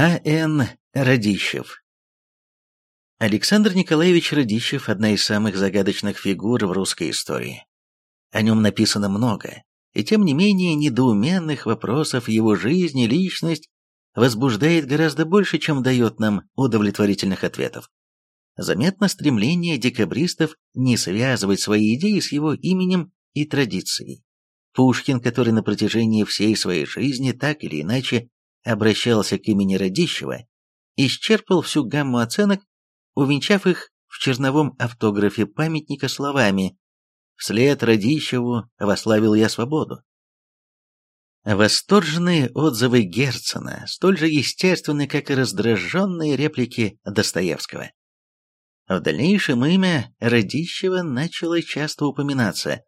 А.Н. Радищев Александр Николаевич Радищев – одна из самых загадочных фигур в русской истории. О нем написано много, и тем не менее недоуменных вопросов его жизни, личность возбуждает гораздо больше, чем дает нам удовлетворительных ответов. Заметно стремление декабристов не связывать свои идеи с его именем и традицией. Пушкин, который на протяжении всей своей жизни так или иначе обращался к имени Радищева, исчерпал всю гамму оценок, увенчав их в черновом автографе памятника словами «Вслед Радищеву вославил я свободу». Восторженные отзывы Герцена столь же естественны, как и раздраженные реплики Достоевского. В дальнейшем имя Радищева начало часто упоминаться,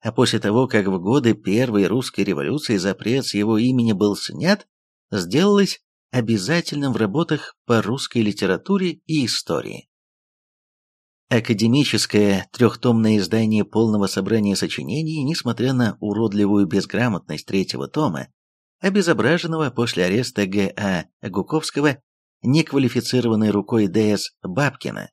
а после того, как в годы Первой русской революции запрет с его имени был снят, сделалось обязательным в работах по русской литературе и истории. Академическое трехтомное издание полного собрания сочинений, несмотря на уродливую безграмотность третьего тома, обезображенного после ареста Г.А. Гуковского неквалифицированной рукой Д.С. Бабкина.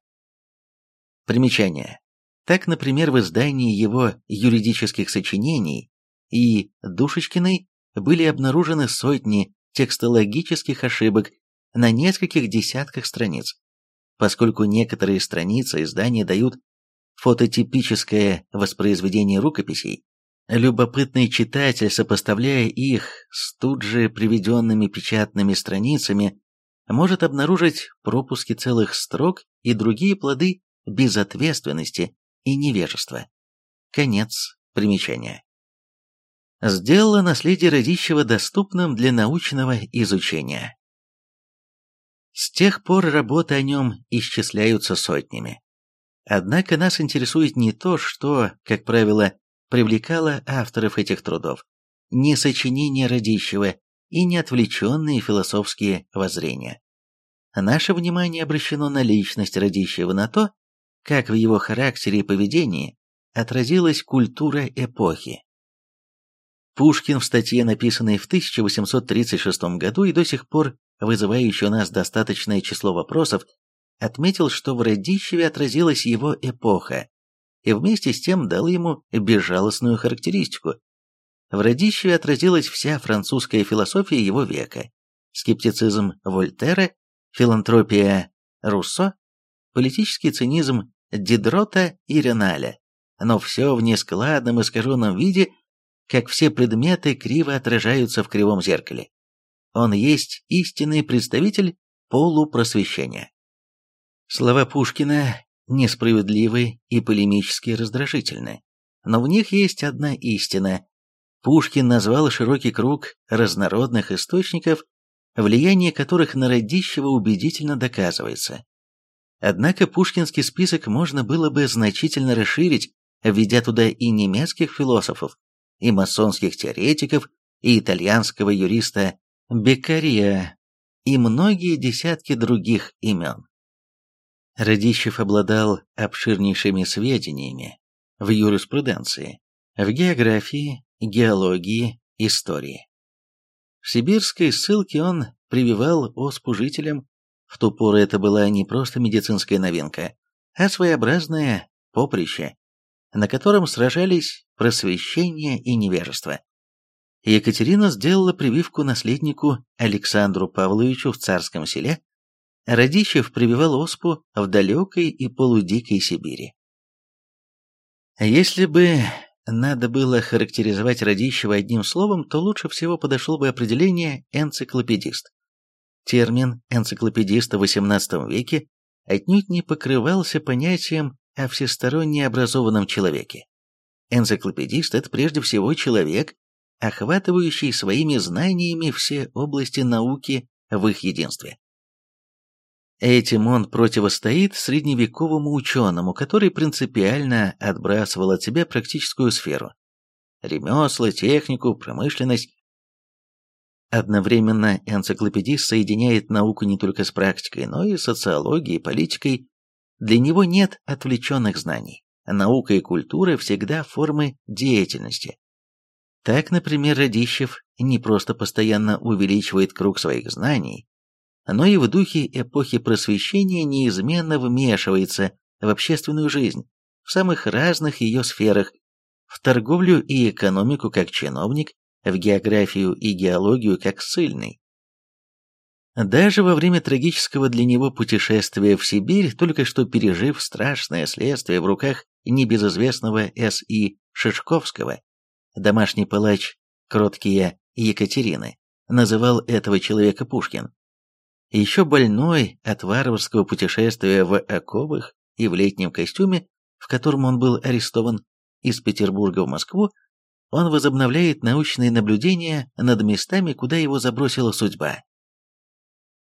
Примечание. Так, например, в издании его юридических сочинений и Душечкиной были обнаружены сотни текстологических ошибок на нескольких десятках страниц. Поскольку некоторые страницы издания дают фототипическое воспроизведение рукописей, любопытный читатель, сопоставляя их с тут же приведенными печатными страницами, может обнаружить пропуски целых строк и другие плоды безответственности и невежества. Конец примечания. Сделала наследие Радищева доступным для научного изучения. С тех пор работы о нем исчисляются сотнями. Однако нас интересует не то, что, как правило, привлекало авторов этих трудов, не сочинения Радищева и не отвлеченные философские воззрения. Наше внимание обращено на личность Радищева, на то, как в его характере и поведении отразилась культура эпохи. Пушкин в статье, написанной в 1836 году и до сих пор вызывающей у нас достаточное число вопросов, отметил, что в Радищеве отразилась его эпоха, и вместе с тем дал ему безжалостную характеристику. В Радищеве отразилась вся французская философия его века, скептицизм Вольтера, филантропия Руссо, политический цинизм Дидрота и Реналя, но все в нескладном искаженном виде, как все предметы криво отражаются в кривом зеркале. Он есть истинный представитель полупросвещения. Слова Пушкина несправедливы и полемически раздражительны, но в них есть одна истина. Пушкин назвал широкий круг разнородных источников, влияние которых на Радищева убедительно доказывается. Однако пушкинский список можно было бы значительно расширить, введя туда и немецких философов, и масонских теоретиков, и итальянского юриста Беккария, и многие десятки других имен. Радищев обладал обширнейшими сведениями в юриспруденции, в географии, геологии, истории. В сибирской ссылке он прививал оспу жителям в ту пору это была не просто медицинская новинка, а своеобразное поприще, на котором сражались просвещение и невежество. Екатерина сделала прививку наследнику Александру Павловичу в царском селе, Радищев прививал оспу в далекой и полудикой Сибири. Если бы надо было характеризовать Радищева одним словом, то лучше всего подошел бы определение «энциклопедист». Термин энциклопедиста в XVIII веке отнюдь не покрывался понятием о всесторонне образованном человеке. Энциклопедист – это прежде всего человек, охватывающий своими знаниями все области науки в их единстве. Этим он противостоит средневековому ученому, который принципиально отбрасывал от себя практическую сферу. Ремесла, технику, промышленность Одновременно энциклопедист соединяет науку не только с практикой, но и социологией, политикой. Для него нет отвлеченных знаний. Наука и культура всегда формы деятельности. Так, например, Радищев не просто постоянно увеличивает круг своих знаний, но и в духе эпохи просвещения неизменно вмешивается в общественную жизнь в самых разных ее сферах, в торговлю и экономику как чиновник, в географию и геологию как ссыльный. Даже во время трагического для него путешествия в Сибирь, только что пережив страшное следствие в руках небезызвестного С.И. Шишковского, домашний палач кроткие Екатерины, называл этого человека Пушкин. Еще больной от варварского путешествия в оковах и в летнем костюме, в котором он был арестован из Петербурга в Москву, он возобновляет научные наблюдения над местами, куда его забросила судьба.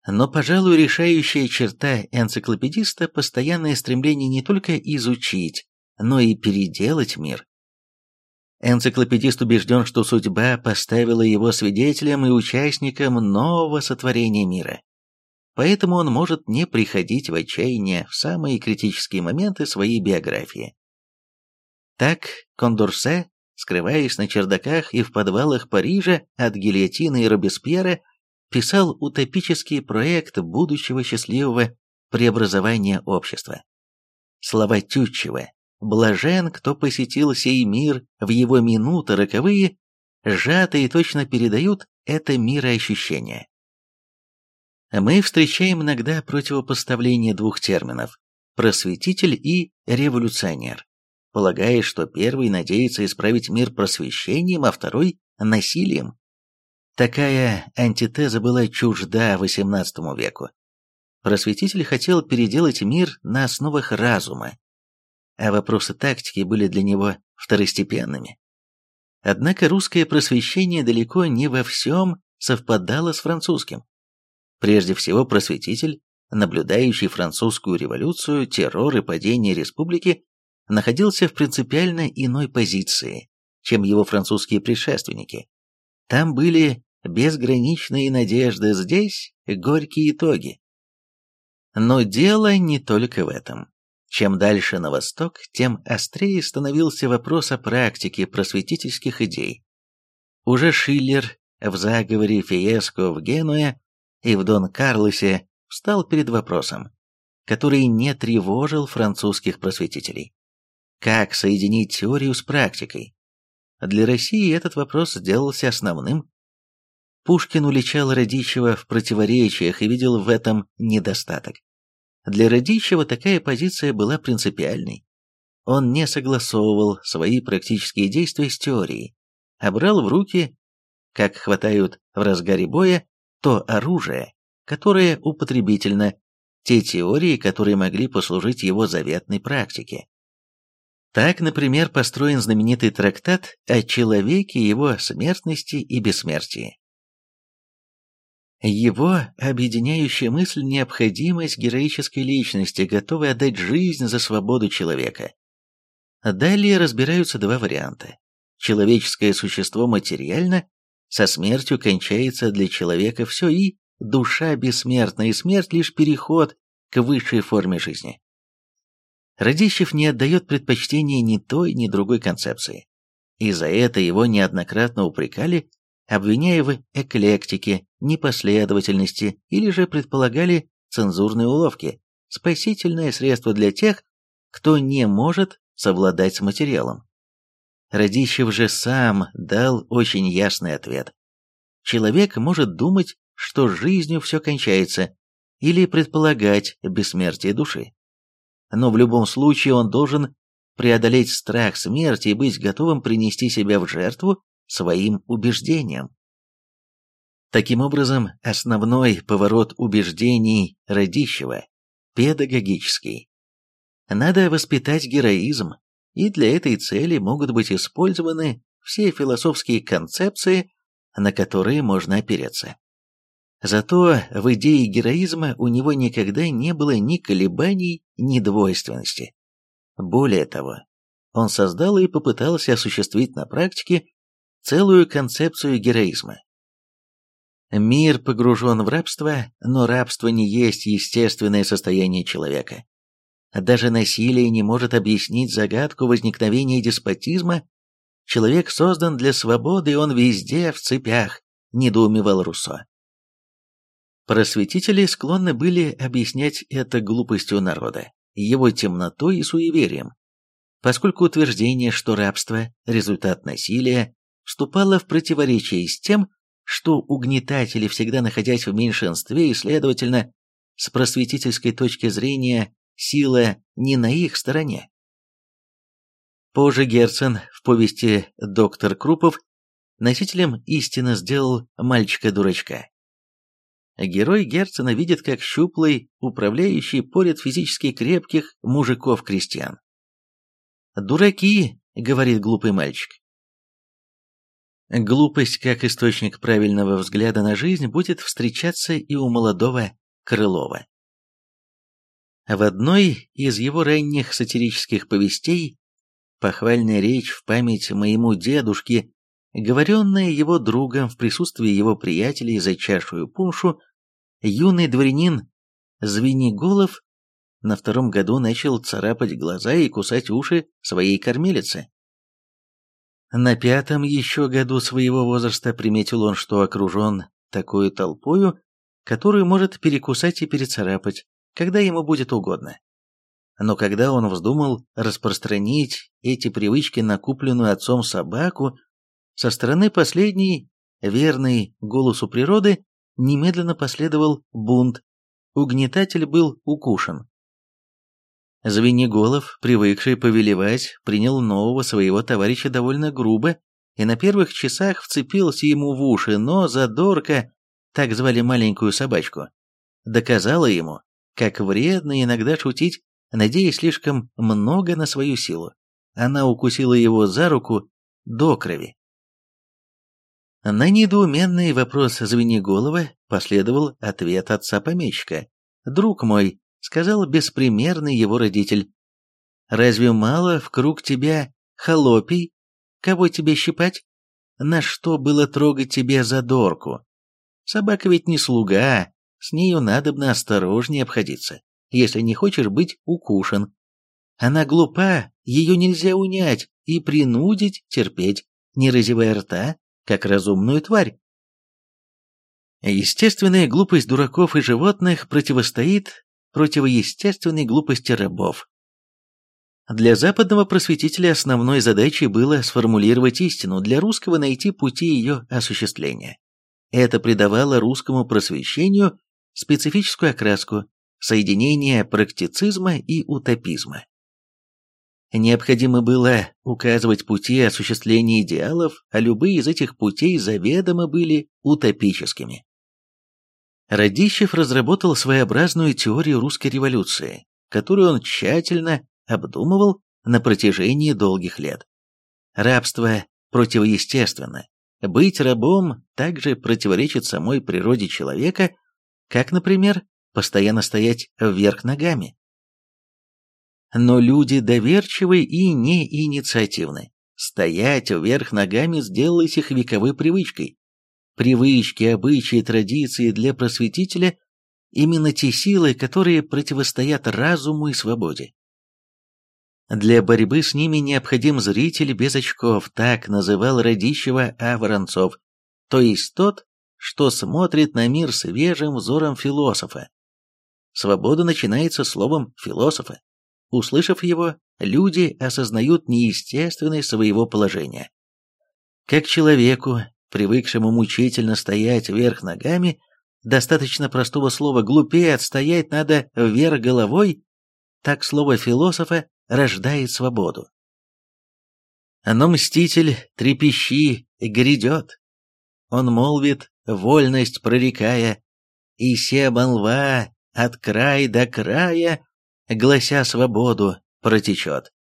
Но, пожалуй, решающая черта энциклопедиста – постоянное стремление не только изучить, но и переделать мир. Энциклопедист убежден, что судьба поставила его свидетелем и участником нового сотворения мира. Поэтому он может не приходить в отчаяние в самые критические моменты своей биографии. Так Кондорсе, скрываясь на чердаках и в подвалах Парижа от гильотины и Робеспьера, писал утопический проект будущего счастливого преобразования общества. Слова Тютчева «Блажен, кто посетил сей мир в его минуты роковые», сжато и точно передают это мироощущение. Мы встречаем иногда противопоставление двух терминов – просветитель и революционер, полагая, что первый надеется исправить мир просвещением, а второй – насилием. Такая антитеза была чужда XVIII веку. Просветитель хотел переделать мир на основах разума, а вопросы тактики были для него второстепенными. Однако русское просвещение далеко не во всем совпадало с французским. Прежде всего, просветитель, наблюдающий французскую революцию, террор и падение республики, находился в принципиально иной позиции, чем его французские предшественники. Там были безграничные надежды, здесь горькие итоги. Но дело не только в этом. Чем дальше на восток, тем острее становился вопрос о практике просветительских идей. Уже Шиллер в заговоре Фиеско в Генуе и в Дон Карлосе встал перед вопросом, который не тревожил французских просветителей. Как соединить теорию с практикой? Для России этот вопрос сделался основным Пушкин уличал Радищева в противоречиях и видел в этом недостаток. Для Радищева такая позиция была принципиальной. Он не согласовывал свои практические действия с теорией, а брал в руки, как хватают в разгаре боя, то оружие, которое употребительно, те теории, которые могли послужить его заветной практике. Так, например, построен знаменитый трактат о человеке, его смертности и бессмертии. Его объединяющая мысль – необходимость героической личности, готовой отдать жизнь за свободу человека. Далее разбираются два варианта. Человеческое существо материально, со смертью кончается для человека все, и душа бессмертна, и смерть – лишь переход к высшей форме жизни. Радищев не отдает предпочтения ни той, ни другой концепции. И за это его неоднократно упрекали обвиняя в эклектике, непоследовательности или же предполагали цензурные уловки, спасительное средство для тех, кто не может совладать с материалом. Радищев же сам дал очень ясный ответ. Человек может думать, что жизнью все кончается, или предполагать бессмертие души. Но в любом случае он должен преодолеть страх смерти и быть готовым принести себя в жертву своим убеждениям. Таким образом, основной поворот убеждений Радищева – педагогический. Надо воспитать героизм, и для этой цели могут быть использованы все философские концепции, на которые можно опереться. Зато в идее героизма у него никогда не было ни колебаний, ни двойственности. Более того, он создал и попытался осуществить на практике целую концепцию героизма. Мир погружен в рабство, но рабство не есть естественное состояние человека. Даже насилие не может объяснить загадку возникновения деспотизма. Человек создан для свободы, и он везде в цепях, недоумевал Руссо. Просветители склонны были объяснять это глупостью народа, его темнотой и суеверием, поскольку утверждение, что рабство – результат насилия, вступало в противоречие с тем, что угнетатели, всегда находясь в меньшинстве и, следовательно, с просветительской точки зрения, сила не на их стороне. Позже Герцен в повести «Доктор Крупов» носителем истины сделал мальчика-дурачка. Герой Герцена видит, как щуплый управляющий поряд физически крепких мужиков-крестьян. «Дураки», — говорит глупый мальчик. Глупость, как источник правильного взгляда на жизнь, будет встречаться и у молодого Крылова. В одной из его ранних сатирических повестей похвальная речь в память моему дедушке, говоренная его другом в присутствии его приятелей за чашую пуншу, юный дворянин Звениголов на втором году начал царапать глаза и кусать уши своей кормилицы. На пятом еще году своего возраста приметил он, что окружен такой толпою, которую может перекусать и перецарапать, когда ему будет угодно. Но когда он вздумал распространить эти привычки на купленную отцом собаку, со стороны последней, верной голосу природы, немедленно последовал бунт. Угнетатель был укушен. Звениголов, привыкший повелевать, принял нового своего товарища довольно грубо и на первых часах вцепился ему в уши, но задорка, так звали маленькую собачку, доказала ему, как вредно иногда шутить, надеясь слишком много на свою силу. Она укусила его за руку до крови. На недоуменный вопрос Звениголова последовал ответ отца-помещика. «Друг мой, сказал беспримерный его родитель. «Разве мало в круг тебя холопий? Кого тебе щипать? На что было трогать тебе задорку? Собака ведь не слуга, с нею надобно осторожнее обходиться, если не хочешь быть укушен. Она глупа, ее нельзя унять и принудить терпеть, не разевая рта, как разумную тварь. Естественная глупость дураков и животных противостоит противоестественной глупости рабов. Для западного просветителя основной задачей было сформулировать истину, для русского найти пути ее осуществления. Это придавало русскому просвещению специфическую окраску, соединение практицизма и утопизма. Необходимо было указывать пути осуществления идеалов, а любые из этих путей заведомо были утопическими. Радищев разработал своеобразную теорию русской революции, которую он тщательно обдумывал на протяжении долгих лет. Рабство противоестественно. Быть рабом также противоречит самой природе человека, как, например, постоянно стоять вверх ногами. Но люди доверчивы и неинициативны. Стоять вверх ногами сделалось их вековой привычкой. Привычки, обычаи, традиции для просветителя – именно те силы, которые противостоят разуму и свободе. Для борьбы с ними необходим зритель без очков, так называл Радищева А. Воронцов, то есть тот, что смотрит на мир свежим взором философа. Свобода начинается словом философа. Услышав его, люди осознают неестественность своего положения. Как человеку, привыкшему мучительно стоять вверх ногами, достаточно простого слова «глупее отстоять надо вверх головой», так слово философа рождает свободу. Но мститель трепещи грядет. Он молвит, вольность прорекая, и се молва от края до края, глася свободу, протечет.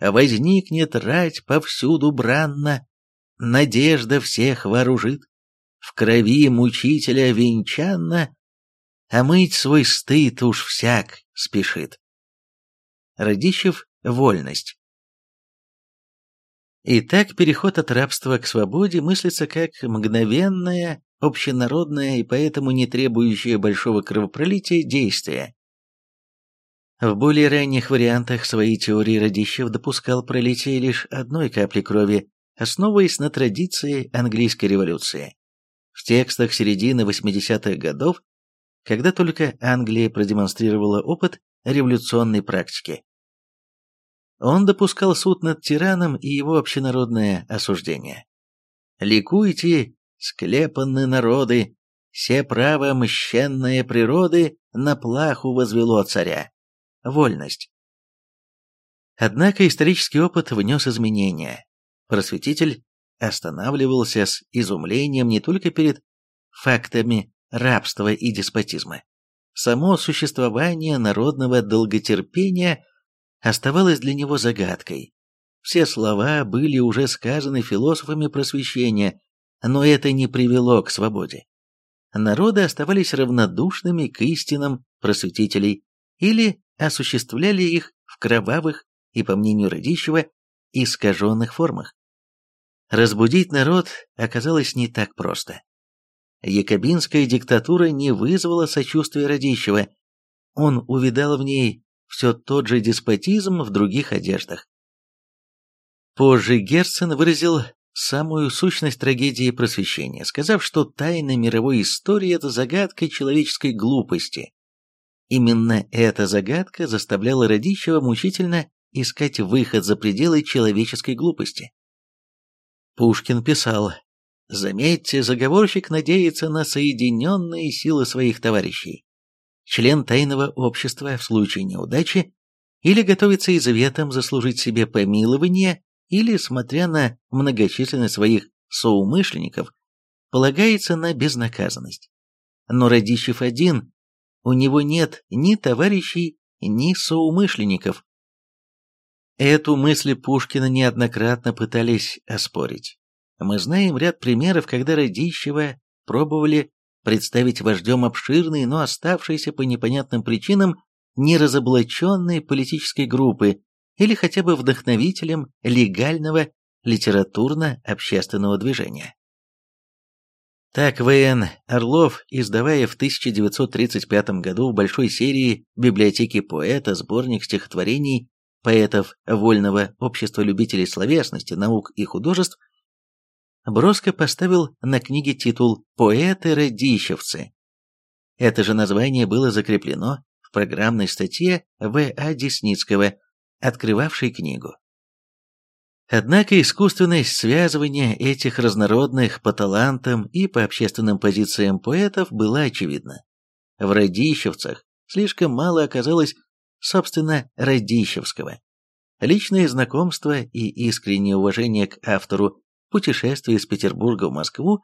Возникнет рать повсюду бранно, надежда всех вооружит, в крови мучителя венчанно, а мыть свой стыд уж всяк спешит. Радищев «Вольность». Итак, переход от рабства к свободе мыслится как мгновенное, общенародное и поэтому не требующее большого кровопролития действие. В более ранних вариантах своей теории Радищев допускал пролитие лишь одной капли крови, основываясь на традиции английской революции. В текстах середины 80-х годов когда только Англия продемонстрировала опыт революционной практики. Он допускал суд над тираном и его общенародное осуждение. «Ликуйте, склепанные народы, все право мщенное природы на плаху возвело царя. Вольность. Однако исторический опыт внес изменения. Просветитель останавливался с изумлением не только перед фактами рабства и деспотизма. Само существование народного долготерпения оставалось для него загадкой. Все слова были уже сказаны философами просвещения, но это не привело к свободе народы оставались равнодушными к истинам просветителей или осуществляли их в кровавых и, по мнению Радищева, искаженных формах. Разбудить народ оказалось не так просто. Якобинская диктатура не вызвала сочувствия Радищева, он увидал в ней все тот же деспотизм в других одеждах. Позже Герцен выразил самую сущность трагедии просвещения, сказав, что тайна мировой истории – это загадка человеческой глупости. Именно эта загадка заставляла Радищева мучительно искать выход за пределы человеческой глупости. Пушкин писал, «Заметьте, заговорщик надеется на соединенные силы своих товарищей. Член тайного общества в случае неудачи или готовится изветом заслужить себе помилование или, смотря на многочисленность своих соумышленников, полагается на безнаказанность. Но Радищев один, у него нет ни товарищей, ни соумышленников. Эту мысль Пушкина неоднократно пытались оспорить. Мы знаем ряд примеров, когда Радищева пробовали представить вождем обширной, но оставшейся по непонятным причинам неразоблаченной политической группы, или хотя бы вдохновителем легального литературно-общественного движения. Так В.Н. Орлов, издавая в 1935 году в большой серии библиотеки поэта сборник стихотворений поэтов Вольного общества любителей словесности, наук и художеств, броско поставил на книге титул «Поэты-радищевцы». Это же название было закреплено в программной статье В.А. Десницкого открывавший книгу. Однако искусственность связывания этих разнородных по талантам и по общественным позициям поэтов была очевидна. В Радищевцах слишком мало оказалось, собственно, Радищевского. Личное знакомство и искреннее уважение к автору путешествия из Петербурга в Москву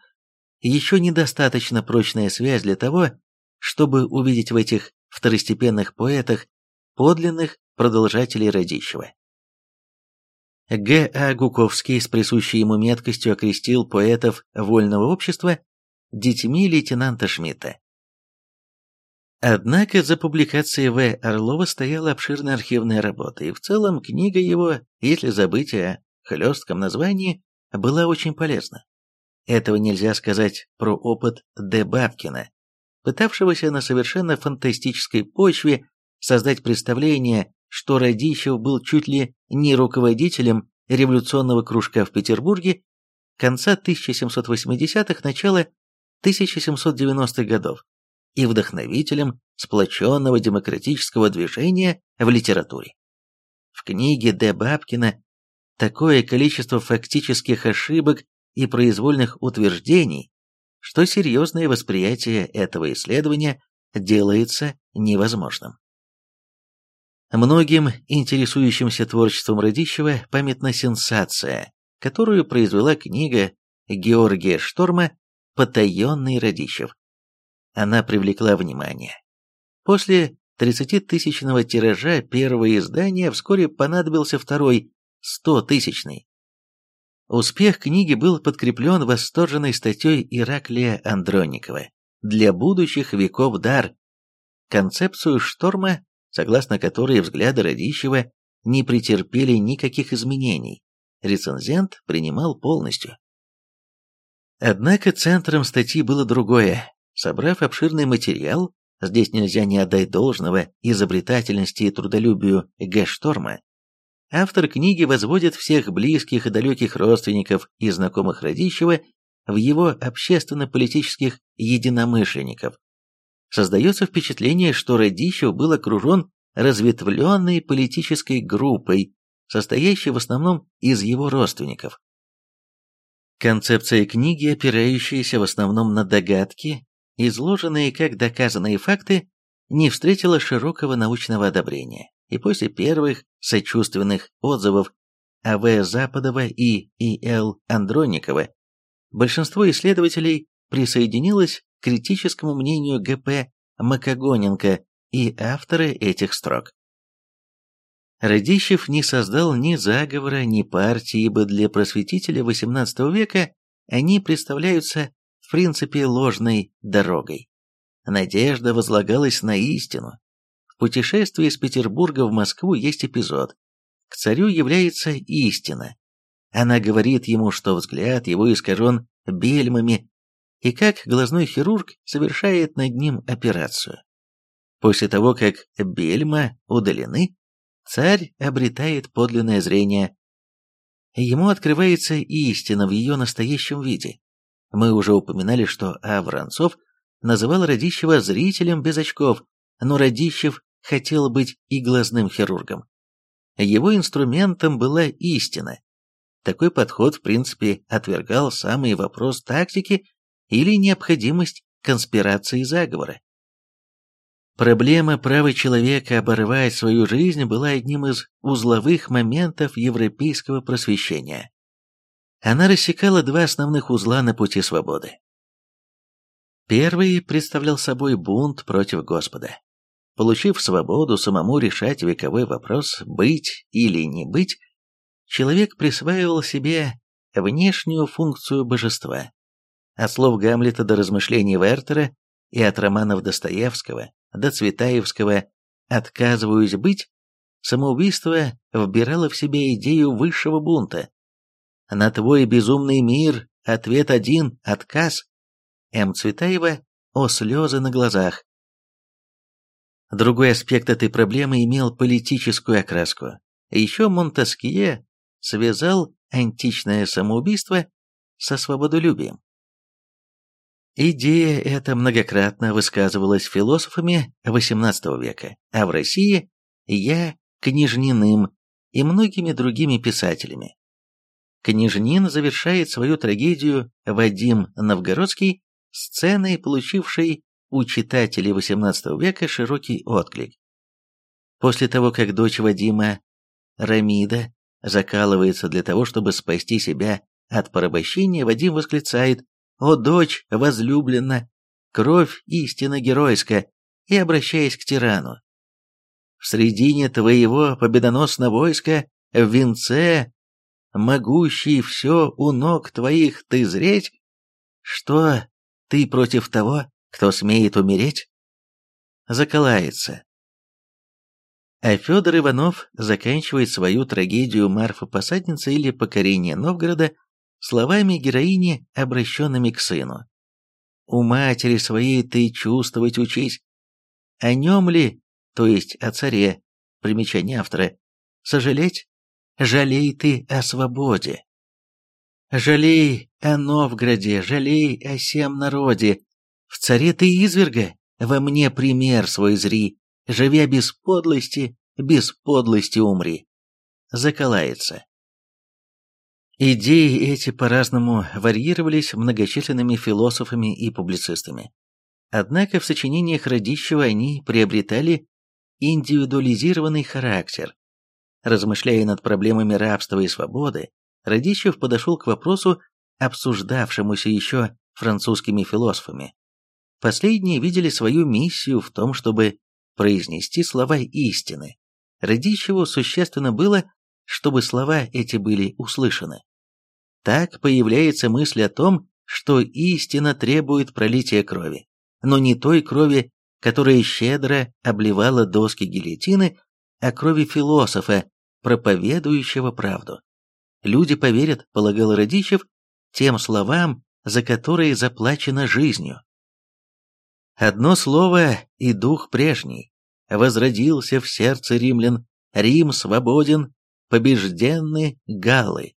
еще недостаточно прочная связь для того, чтобы увидеть в этих второстепенных поэтах подлинных продолжателей Радищева. Г. А. Гуковский с присущей ему меткостью окрестил поэтов вольного общества детьми лейтенанта Шмидта. Однако за публикацией В. Орлова стояла обширная архивная работа, и в целом книга его, если забыть о хлестком названии, была очень полезна. Этого нельзя сказать про опыт Д. Бабкина, пытавшегося на совершенно фантастической почве создать представление что Радищев был чуть ли не руководителем революционного кружка в Петербурге конца 1780-х, начала 1790-х годов и вдохновителем сплоченного демократического движения в литературе. В книге Д. Бабкина такое количество фактических ошибок и произвольных утверждений, что серьезное восприятие этого исследования делается невозможным. Многим интересующимся творчеством Радищева памятна сенсация, которую произвела книга Георгия Шторма «Потаенный Радищев». Она привлекла внимание. После 30-тысячного тиража первого издания вскоре понадобился второй, 100-тысячный. Успех книги был подкреплен восторженной статьей Ираклия Андронникова «Для будущих веков дар». Концепцию Шторма согласно которой взгляды Радищева не претерпели никаких изменений, рецензент принимал полностью. Однако центром статьи было другое. Собрав обширный материал, здесь нельзя не отдать должного изобретательности и трудолюбию Г. Шторма, автор книги возводит всех близких и далеких родственников и знакомых Радищева в его общественно-политических единомышленников, Создается впечатление, что Радищев был окружен разветвленной политической группой, состоящей в основном из его родственников. Концепция книги, опирающаяся в основном на догадки, изложенные как доказанные факты, не встретила широкого научного одобрения, и после первых сочувственных отзывов А.В. Западова и И.Л. Андроникова большинство исследователей присоединилось к критическому мнению Г.П. Макогоненко и авторы этих строк. Радищев не создал ни заговора, ни партии, ибо для просветителя XVIII века они представляются в принципе ложной дорогой. Надежда возлагалась на истину. В путешествии из Петербурга в Москву есть эпизод. К царю является истина. Она говорит ему, что взгляд его искажен бельмами, и как глазной хирург совершает над ним операцию. После того, как бельма удалены, царь обретает подлинное зрение. Ему открывается истина в ее настоящем виде. Мы уже упоминали, что А. Воронцов называл Радищева зрителем без очков, но Радищев хотел быть и глазным хирургом. Его инструментом была истина. Такой подход, в принципе, отвергал самый вопрос тактики или необходимость конспирации заговора. Проблема права человека оборвать свою жизнь была одним из узловых моментов европейского просвещения. Она рассекала два основных узла на пути свободы. Первый представлял собой бунт против Господа. Получив свободу самому решать вековой вопрос «быть или не быть», человек присваивал себе внешнюю функцию божества. От слов Гамлета до размышлений Вертера и от романов Достоевского до Цветаевского «Отказываюсь быть», самоубийство вбирало в себя идею высшего бунта. На твой безумный мир ответ один – отказ. М. Цветаева «О слезы на глазах». Другой аспект этой проблемы имел политическую окраску. Еще Монтескье связал античное самоубийство со свободолюбием. Идея эта многократно высказывалась философами XVIII века, а в России я Княжниным и многими другими писателями. Княжнин завершает свою трагедию Вадим Новгородский сценой, получившей у читателей XVIII века широкий отклик. После того, как дочь Вадима, Рамида, закалывается для того, чтобы спасти себя от порабощения, Вадим восклицает «О, дочь возлюблена, кровь истинно геройская!» и обращаясь к тирану. «В средине твоего победоносного войска, в венце, могущий все у ног твоих ты зреть, что ты против того, кто смеет умереть?» Заколается. А Федор Иванов заканчивает свою трагедию «Марфа-посадница» или «Покорение Новгорода» словами героини, обращенными к сыну. «У матери своей ты чувствовать учись. О нем ли, то есть о царе, примечание автора, сожалеть? Жалей ты о свободе. Жалей о Новгороде, жалей о всем народе. В царе ты изверга, во мне пример свой зри, живя без подлости, без подлости умри. Заколается. Идеи эти по-разному варьировались многочисленными философами и публицистами. Однако в сочинениях Радищева они приобретали индивидуализированный характер. Размышляя над проблемами рабства и свободы, Радищев подошел к вопросу, обсуждавшемуся еще французскими философами. Последние видели свою миссию в том, чтобы произнести слова истины. Радищеву существенно было, чтобы слова эти были услышаны. Так появляется мысль о том, что истина требует пролития крови, но не той крови, которая щедро обливала доски гильотины, а крови философа, проповедующего правду. Люди поверят, полагал Радищев, тем словам, за которые заплачено жизнью. Одно слово и дух прежний. Возродился в сердце римлян, Рим свободен, побежденны галлы.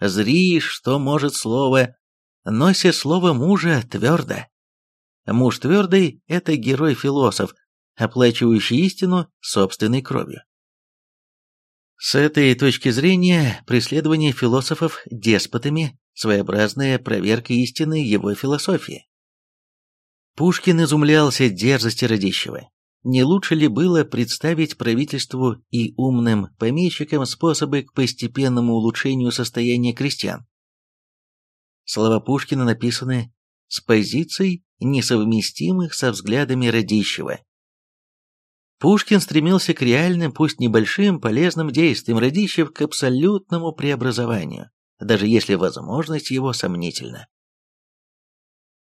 Зри, что может слово, нося слово мужа твердо. Муж твердый – это герой-философ, оплачивающий истину собственной кровью. С этой точки зрения преследование философов деспотами – своеобразная проверка истины его философии. Пушкин изумлялся дерзости Радищева. Не лучше ли было представить правительству и умным помещикам способы к постепенному улучшению состояния крестьян? Слова Пушкина написаны с позиций, несовместимых со взглядами Радищева. Пушкин стремился к реальным, пусть небольшим, полезным действиям, Радищев к абсолютному преобразованию, даже если возможность его сомнительна.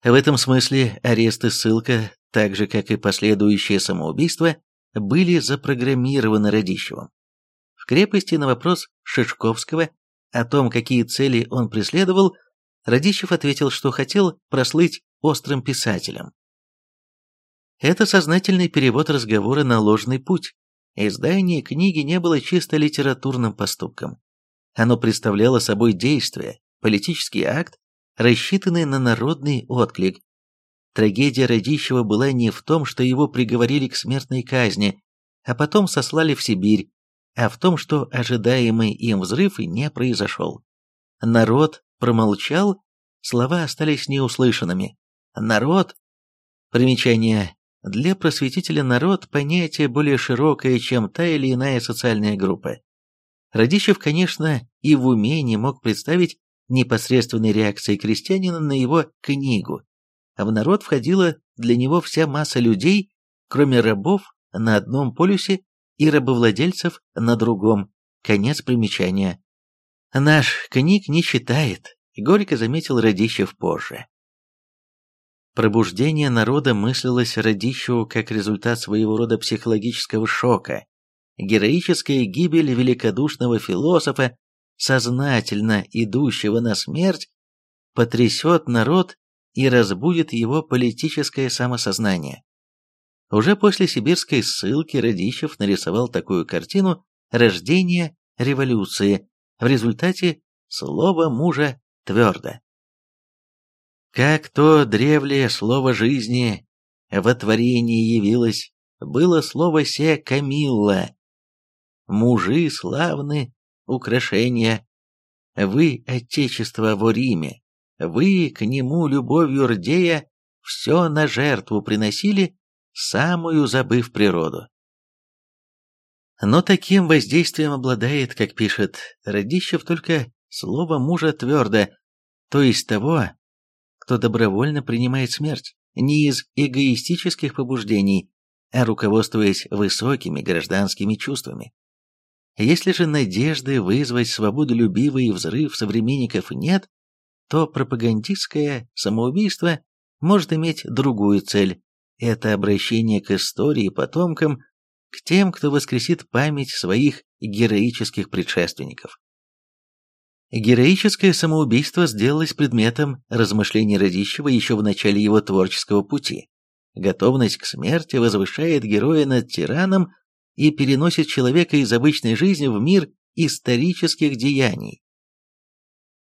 В этом смысле арест и ссылка, так же как и последующее самоубийство, были запрограммированы Радищевым. В крепости на вопрос Шишковского о том, какие цели он преследовал, Радищев ответил, что хотел прослыть острым писателем. Это сознательный перевод разговора на ложный путь. Издание книги не было чисто литературным поступком. Оно представляло собой действие, политический акт, рассчитанный на народный отклик. Трагедия Радищева была не в том, что его приговорили к смертной казни, а потом сослали в Сибирь, а в том, что ожидаемый им взрыв не произошел. Народ промолчал, слова остались неуслышанными. Народ... Примечание. Для просветителя народ – понятие более широкое, чем та или иная социальная группа. Радищев, конечно, и в уме не мог представить непосредственной реакции крестьянина на его книгу. А в народ входила для него вся масса людей, кроме рабов на одном полюсе и рабовладельцев на другом. Конец примечания. Наш книг не читает, горько заметил Радищев позже. Пробуждение народа мыслилось Радищеву как результат своего рода психологического шока. Героическая гибель великодушного философа, сознательно идущего на смерть, потрясет народ и разбудит его политическое самосознание. Уже после сибирской ссылки Радищев нарисовал такую картину рождения революции, в результате слова мужа твердо. Как то древлее слово жизни во творении явилось, было слово се Камилла. Мужи славны, украшения. Вы, Отечество во Риме, вы к нему любовью рдея все на жертву приносили, самую забыв природу. Но таким воздействием обладает, как пишет Радищев, только слово мужа твердо, то есть того, кто добровольно принимает смерть, не из эгоистических побуждений, а руководствуясь высокими гражданскими чувствами. Если же надежды вызвать свободолюбивый взрыв современников нет, то пропагандистское самоубийство может иметь другую цель – это обращение к истории потомкам, к тем, кто воскресит память своих героических предшественников. Героическое самоубийство сделалось предметом размышлений Радищева еще в начале его творческого пути. Готовность к смерти возвышает героя над тираном и переносит человека из обычной жизни в мир исторических деяний.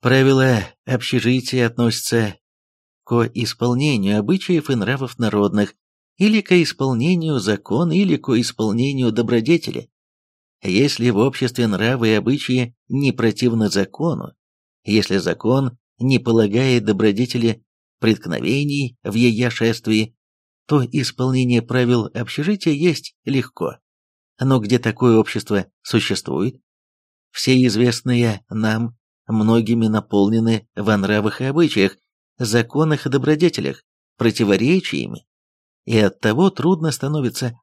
Правила общежития относятся к исполнению обычаев и нравов народных, или к исполнению закона, или к исполнению добродетели. Если в обществе нравы и обычаи не противны закону, если закон не полагает добродетели преткновений в ее шествии, то исполнение правил общежития есть легко. Но где такое общество существует? Все известные нам многими наполнены во нравах и обычаях, законах и добродетелях, противоречиями, и оттого трудно становится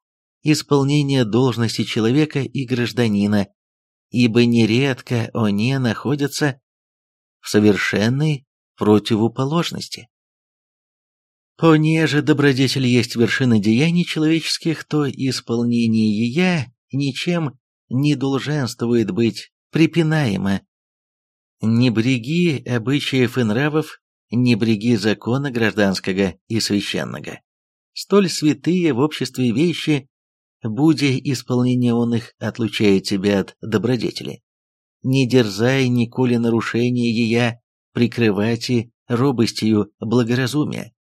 исполнение должности человека и гражданина, ибо нередко они находятся в совершенной противоположности. Понеже добродетель есть вершина деяний человеческих, то исполнение ее ничем не долженствует быть припинаемо. Не бреги обычаев и нравов, не бреги закона гражданского и священного. Столь святые в обществе вещи Буде исполнение он их отлучает тебя от добродетели. Не дерзай николи нарушение ея, прикрывайте робостью благоразумия.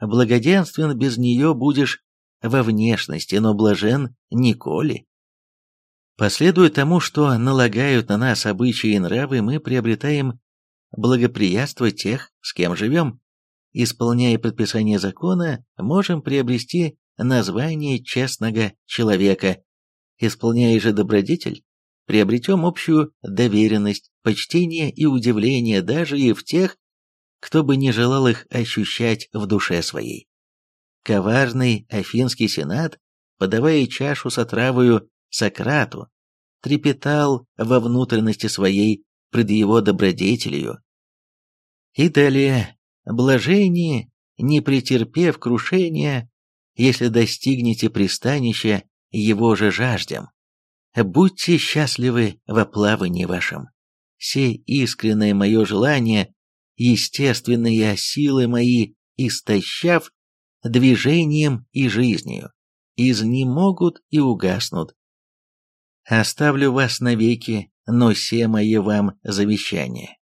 благоденствен без нее будешь во внешности, но блажен николи. Последуя тому, что налагают на нас обычаи и нравы, мы приобретаем благоприятство тех, с кем живем. Исполняя предписание закона, можем приобрести название честного человека. Исполняя же добродетель, приобретем общую доверенность, почтение и удивление даже и в тех, кто бы не желал их ощущать в душе своей. Коварный Афинский сенат, подавая чашу с отравою Сократу, трепетал во внутренности своей пред его добродетелью. И далее, блажение, не претерпев крушения, если достигнете пристанища, его же жаждем. Будьте счастливы во плавании вашем. Сей искреннее мое желание, естественные силы мои, истощав, движением и жизнью, изнемогут и угаснут. Оставлю вас навеки, но все мои вам завещания.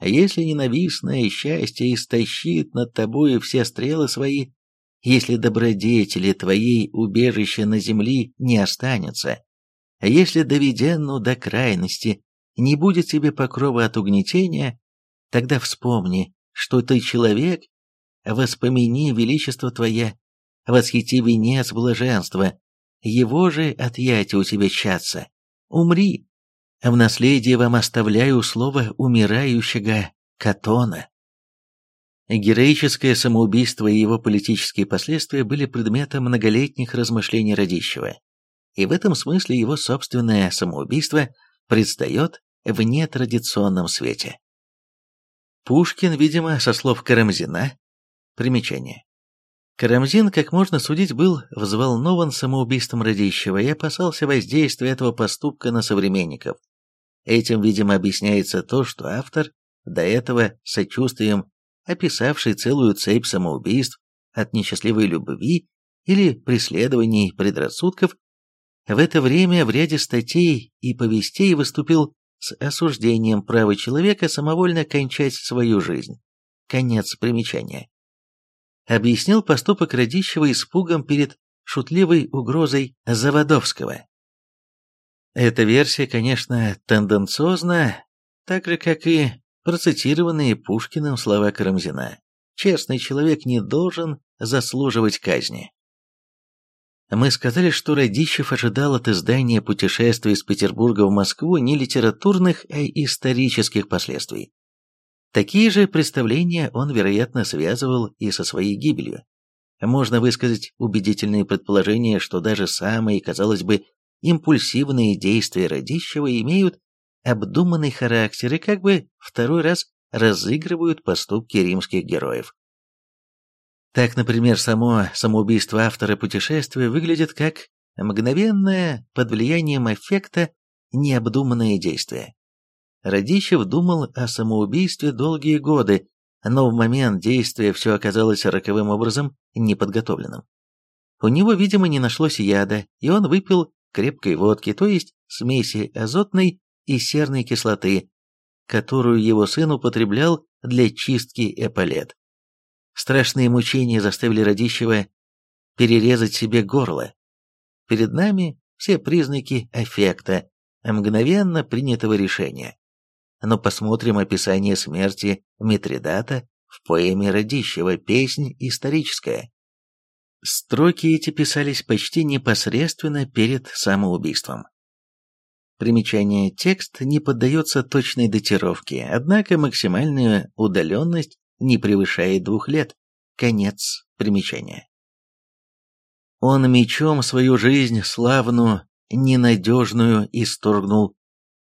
Если ненавистное счастье истощит над тобою все стрелы свои, если добродетели твоей убежища на земли не останется, если доведенну до крайности не будет тебе покрова от угнетения, тогда вспомни, что ты человек воспомини величество Твое, восхити венец блаженства, его же отъятие у тебя чаться. Умри. В наследие вам оставляю слово умирающего Катона. Героическое самоубийство и его политические последствия были предметом многолетних размышлений Радищева, и в этом смысле его собственное самоубийство предстает в нетрадиционном свете. Пушкин, видимо, со слов Карамзина, Примечание. Карамзин, как можно судить, был взволнован самоубийством Радищева и опасался воздействия этого поступка на современников. Этим, видимо, объясняется то, что автор, до этого сочувствием описавший целую цепь самоубийств от несчастливой любви или преследований предрассудков, в это время в ряде статей и повестей выступил с осуждением права человека самовольно кончать свою жизнь. Конец примечания объяснил поступок Радищева испугом перед шутливой угрозой Заводовского. Эта версия, конечно, тенденциозна, так же, как и процитированные Пушкиным слова Карамзина. Честный человек не должен заслуживать казни. Мы сказали, что Радищев ожидал от издания путешествия из Петербурга в Москву не литературных, а исторических последствий. Такие же представления он, вероятно, связывал и со своей гибелью. Можно высказать убедительные предположения, что даже самые, казалось бы, импульсивные действия Радищева имеют обдуманный характер и как бы второй раз разыгрывают поступки римских героев. Так, например, само самоубийство автора путешествия выглядит как мгновенное, под влиянием эффекта, необдуманное действие. Радищев думал о самоубийстве долгие годы, но в момент действия все оказалось роковым образом неподготовленным. У него, видимо, не нашлось яда, и он выпил крепкой водки, то есть смеси азотной и серной кислоты, которую его сын употреблял для чистки эполет. Страшные мучения заставили Радищева перерезать себе горло. Перед нами все признаки аффекта, мгновенно принятого решения но посмотрим описание смерти Митридата в поэме Радищева «Песнь историческая». Строки эти писались почти непосредственно перед самоубийством. Примечание текст не поддается точной датировке, однако максимальная удаленность не превышает двух лет. Конец примечания. Он мечом свою жизнь славную, ненадежную исторгнул,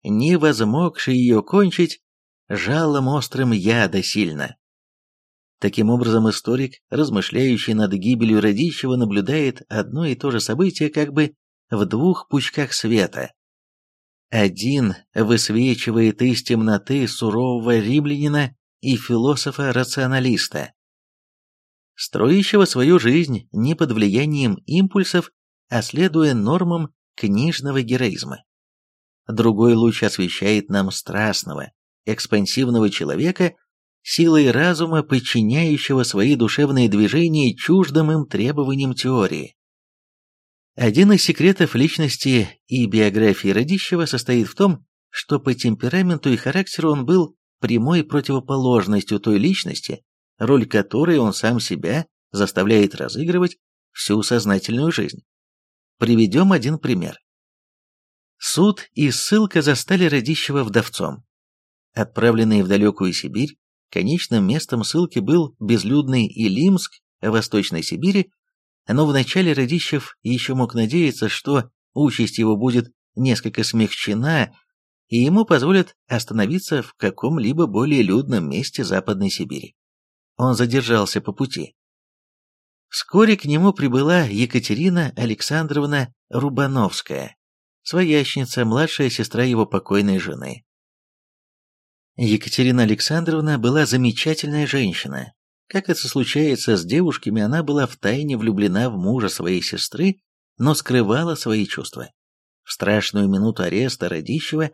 не возмогший ее кончить, жалом острым яда сильно. Таким образом, историк, размышляющий над гибелью Радищева, наблюдает одно и то же событие как бы в двух пучках света. Один высвечивает из темноты сурового римлянина и философа-рационалиста, строящего свою жизнь не под влиянием импульсов, а следуя нормам книжного героизма. Другой луч освещает нам страстного, экспансивного человека, силой разума, подчиняющего свои душевные движения чуждым им требованиям теории. Один из секретов личности и биографии Радищева состоит в том, что по темпераменту и характеру он был прямой противоположностью той личности, роль которой он сам себя заставляет разыгрывать всю сознательную жизнь. Приведем один пример. Суд и ссылка застали Радищева вдовцом. Отправленный в далекую Сибирь, конечным местом ссылки был безлюдный Илимск в Восточной Сибири, но вначале Радищев еще мог надеяться, что участь его будет несколько смягчена, и ему позволят остановиться в каком-либо более людном месте Западной Сибири. Он задержался по пути. Вскоре к нему прибыла Екатерина Александровна Рубановская, своячница, младшая сестра его покойной жены. Екатерина Александровна была замечательная женщина. Как это случается с девушками, она была втайне влюблена в мужа своей сестры, но скрывала свои чувства. В страшную минуту ареста Радищева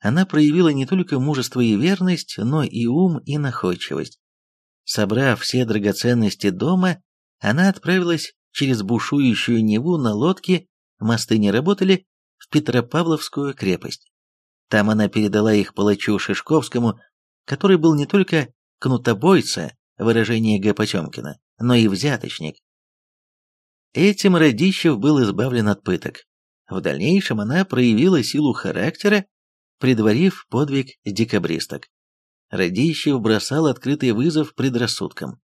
она проявила не только мужество и верность, но и ум и находчивость. Собрав все драгоценности дома, она отправилась через бушующую Неву на лодке, мосты не работали, в Петропавловскую крепость. Там она передала их палачу Шишковскому, который был не только кнутобойца, выражение Г. Потемкина, но и взяточник. Этим Радищев был избавлен от пыток. В дальнейшем она проявила силу характера, предварив подвиг декабристок. Радищев бросал открытый вызов предрассудкам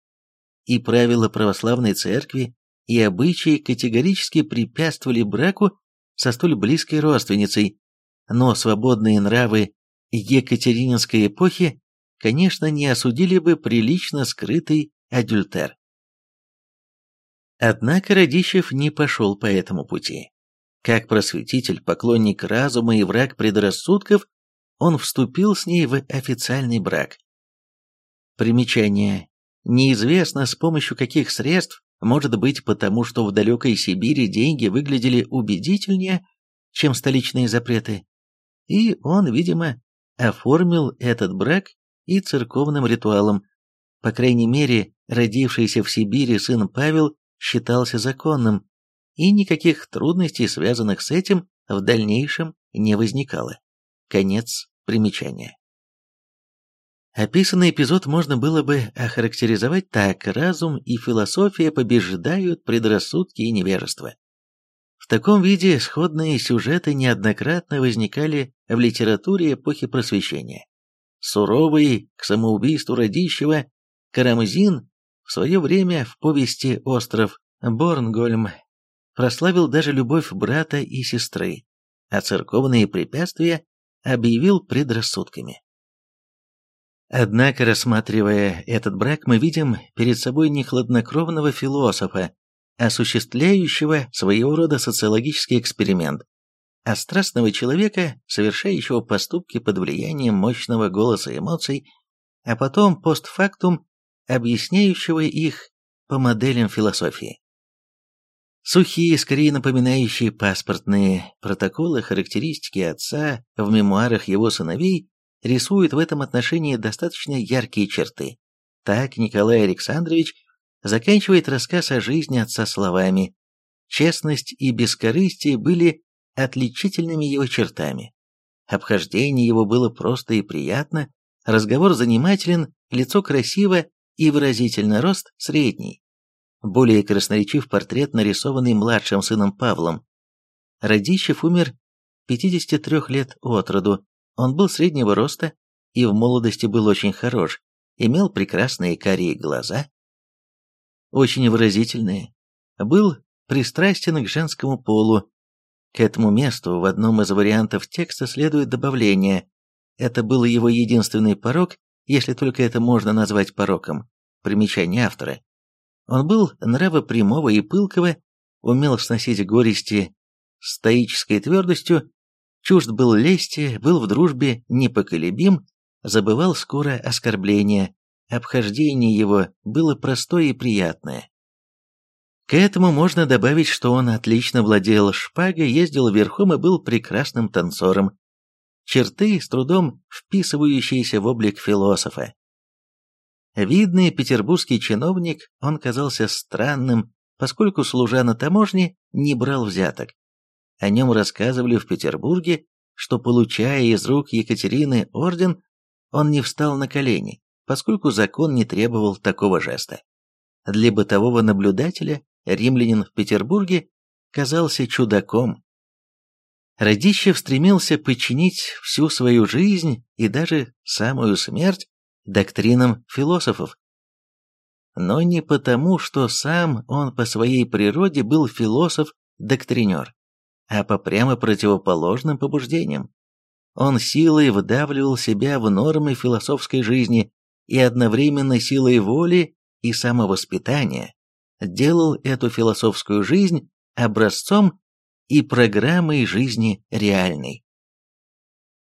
и правила православной церкви, и обычаи категорически препятствовали браку со столь близкой родственницей, но свободные нравы Екатерининской эпохи, конечно, не осудили бы прилично скрытый адюльтер. Однако Радищев не пошел по этому пути. Как просветитель, поклонник разума и враг предрассудков, он вступил с ней в официальный брак. Примечание. Неизвестно, с помощью каких средств, может быть, потому что в далекой Сибири деньги выглядели убедительнее, чем столичные запреты. И он, видимо, оформил этот брак и церковным ритуалом. По крайней мере, родившийся в Сибири сын Павел считался законным, и никаких трудностей, связанных с этим, в дальнейшем не возникало. Конец примечания. Описанный эпизод можно было бы охарактеризовать так «разум и философия побеждают предрассудки и невежество». В таком виде сходные сюжеты неоднократно возникали в литературе эпохи Просвещения. Суровый к самоубийству Радищева Карамзин в свое время в повести «Остров Борнгольм» прославил даже любовь брата и сестры, а церковные препятствия объявил предрассудками. Однако, рассматривая этот брак, мы видим перед собой не хладнокровного философа, осуществляющего своего рода социологический эксперимент, а страстного человека, совершающего поступки под влиянием мощного голоса эмоций, а потом постфактум объясняющего их по моделям философии. Сухие, скорее напоминающие паспортные протоколы характеристики отца в мемуарах его сыновей, рисует в этом отношении достаточно яркие черты. Так Николай Александрович заканчивает рассказ о жизни отца словами «Честность и бескорыстие были отличительными его чертами. Обхождение его было просто и приятно, разговор занимателен, лицо красиво и выразительно, рост средний. Более красноречив портрет, нарисованный младшим сыном Павлом. Радищев умер 53 лет от роду, он был среднего роста и в молодости был очень хорош, имел прекрасные карие глаза, очень выразительные, был пристрастен к женскому полу. К этому месту в одном из вариантов текста следует добавление «это был его единственный порог, если только это можно назвать пороком». Примечание автора. Он был нравопрямого и пылкого, умел сносить горести стоической твердостью Чужд был лести, был в дружбе непоколебим, забывал скоро оскорбления, обхождение его было простое и приятное. К этому можно добавить, что он отлично владел шпагой, ездил верхом и был прекрасным танцором. Черты, с трудом вписывающиеся в облик философа. Видный петербургский чиновник, он казался странным, поскольку, служа на таможне, не брал взяток. О нем рассказывали в Петербурге, что, получая из рук Екатерины орден, он не встал на колени, поскольку закон не требовал такого жеста. Для бытового наблюдателя римлянин в Петербурге казался чудаком. Радищев стремился подчинить всю свою жизнь и даже самую смерть доктринам философов. Но не потому, что сам он по своей природе был философ-доктринер, а по прямо противоположным побуждениям. Он силой вдавливал себя в нормы философской жизни и одновременно силой воли и самовоспитания делал эту философскую жизнь образцом и программой жизни реальной.